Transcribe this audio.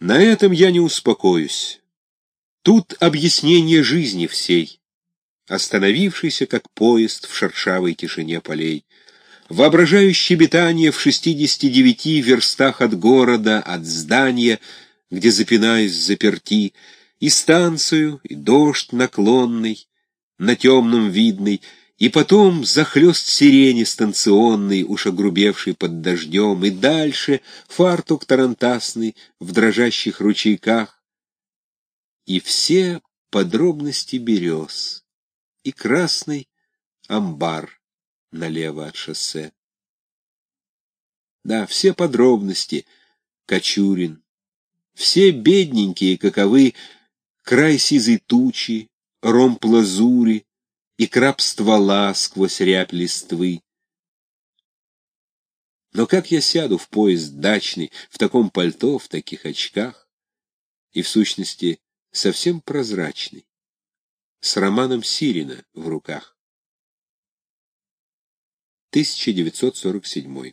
На этом я не успокоюсь. Тут объяснение жизни всей, остановившийся как поезд в шершавой тишине полей. Воображаю щебетание в шестидесяти девяти верстах от города, от здания, где запинаюсь заперти, и станцию, и дождь наклонный, на темном видный, и потом захлест сирени станционный, уж огрубевший под дождем, и дальше фартук тарантасный в дрожащих ручейках, и все подробности берез, и красный амбар налево от шоссе. Да, все подробности, Кочурин, все бедненькие, каковы, край сизой тучи, ромб лазури и краб ствола сквозь рябь листвы. Но как я сяду в поезд дачный, в таком пальто, в таких очках, и, в сущности, совсем прозрачный, с романом Сирина в руках? 1947